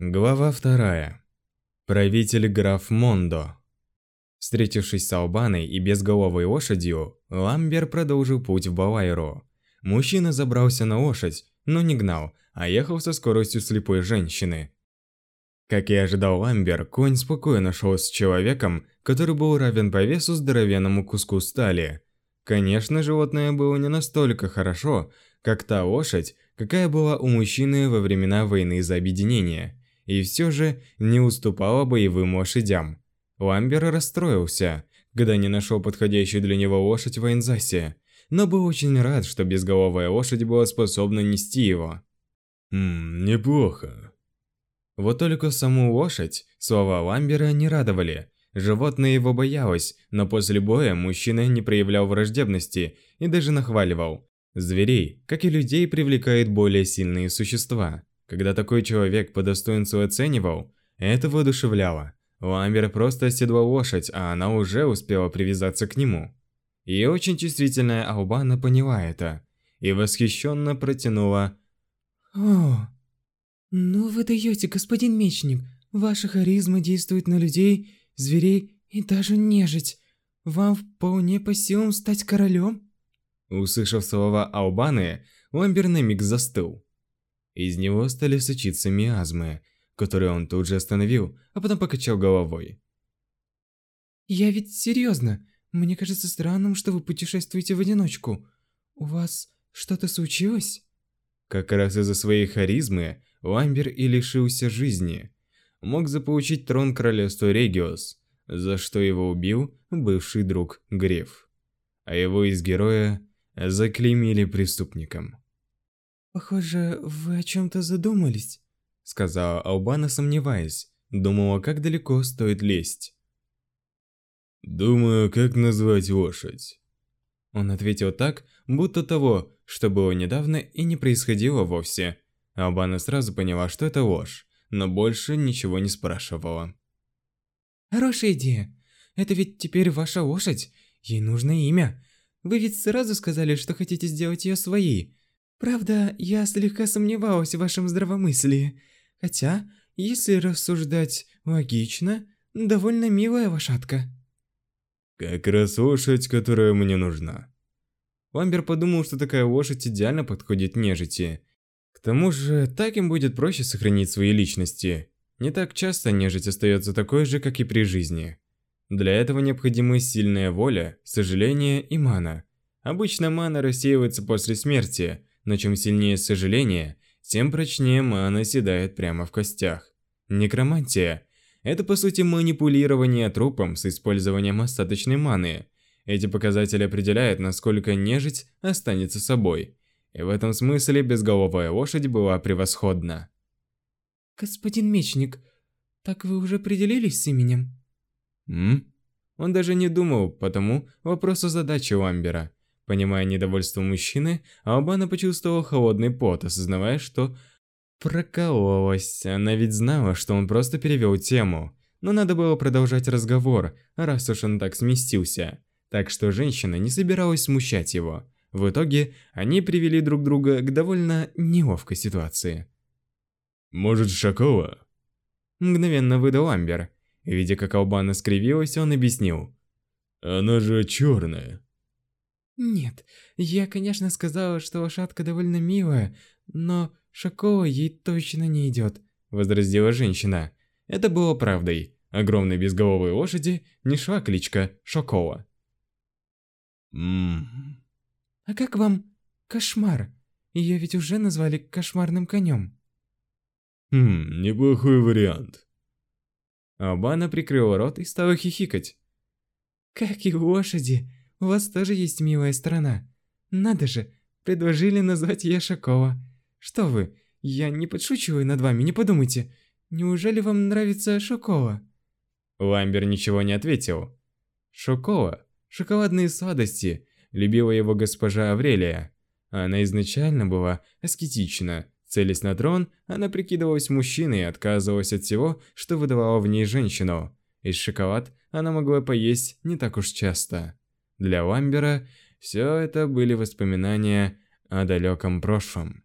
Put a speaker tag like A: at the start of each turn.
A: Глава вторая. Правитель граф Мондо. Встретившись с Албаной и безголовой лошадью, Ламбер продолжил путь в Балайру. Мужчина забрался на лошадь, но не гнал, а ехал со скоростью слепой женщины. Как и ожидал Ламбер, конь спокойно шел с человеком, который был равен по весу здоровенному куску стали. Конечно, животное было не настолько хорошо, как та лошадь, какая была у мужчины во времена войны за объединение – и все же не уступала боевым лошадям. Ламбер расстроился, когда не нашел подходящую для него лошадь в Энзасе, но был очень рад, что безголовая лошадь была способна нести его.
B: «Ммм, неплохо».
A: Вот только саму лошадь слова Ламбера не радовали. Животное его боялось, но после боя мужчина не проявлял враждебности и даже нахваливал. Зверей, как и людей, привлекают более сильные существа. Когда такой человек по достоинству оценивал, это воодушевляло. Ламбер просто оседлал лошадь, а она уже успела привязаться к нему. И очень чувствительная Албана поняла это и восхищенно протянула
C: «О, ну вы даете, господин мечник. Ваша харизма действует на людей, зверей и даже нежить. Вам вполне по силам стать королем?»
A: Услышав слова Албаны, Ламбер на миг застыл. Из него стали сочиться миазмы, которые он тут же остановил, а потом покачал головой.
C: «Я ведь серьезно. Мне кажется странным, что вы путешествуете в одиночку. У вас что-то случилось?»
A: Как раз из-за своей харизмы Ламбер и лишился жизни. Мог заполучить трон королевства Региос, за что его убил бывший друг Греф. А его из героя заклеймили преступником.
C: «Похоже, вы о чем-то задумались», —
A: сказала Албана, сомневаясь. Думала, как далеко стоит лезть.
B: «Думаю, как назвать лошадь?»
A: Он ответил так, будто того, что было недавно и не происходило вовсе. Албана сразу поняла, что это ложь, но больше ничего не спрашивала.
C: «Хорошая идея. Это ведь теперь ваша лошадь. Ей нужно имя. Вы ведь сразу сказали, что хотите сделать ее своей. Правда, я слегка сомневалась в вашем здравомыслии. Хотя, если рассуждать логично, довольно милая лошадка.
B: Как раз лошадь, которая мне нужна.
A: Ламбер подумал, что такая лошадь идеально подходит нежити. К тому же, так им будет проще сохранить свои личности. Не так часто нежить остается такой же, как и при жизни. Для этого необходимы сильная воля, сожаление и мана. Обычно мана рассеивается после смерти, но чем сильнее сожаление, тем прочнее мана седает прямо в костях. Некромантия – это по сути манипулирование трупом с использованием остаточной маны. Эти показатели определяют, насколько нежить останется собой. И в этом смысле безголовая лошадь была превосходна.
C: «Господин Мечник, так вы уже определились с именем?»
A: «М?» Он даже не думал, потому вопросу задачи Ламбера. Понимая недовольство мужчины, Албана почувствовала холодный пот, осознавая, что прокололась. Она ведь знала, что он просто перевел тему. Но надо было продолжать разговор, раз уж он так сместился. Так что женщина не собиралась смущать его. В итоге, они привели друг друга к довольно неловкой ситуации.
B: «Может, Шакова?»
A: Мгновенно выдал Амбер. Видя, как Албана скривилась, он объяснил.
B: «Она же черная».
C: Нет, я, конечно, сказала, что лошадка довольно милая, но Шакова ей точно не идет,
A: возразила женщина. Это было правдой. Огромной безголовой лошади не шла кличка Шокова.
B: Ммм.
C: А как вам кошмар? Ее ведь уже назвали кошмарным конем.
B: Хм, неплохой вариант.
A: Абана прикрыла рот и стала хихикать.
C: Как и лошади, у вас тоже есть милая сторона. Надо же, предложили назвать Яшакова. Что вы, я не подшучиваю над вами, не подумайте. Неужели вам нравится Шокола?
A: Ламбер ничего не ответил. Шокола, шоколадные сладости, любила его госпожа Аврелия. Она изначально была аскетична. Целясь на трон, она прикидывалась мужчиной и отказывалась от всего, что выдавало в ней женщину. Из шоколад она могла поесть не так уж часто. Для Ламбера все это были воспоминания о далеком прошлом.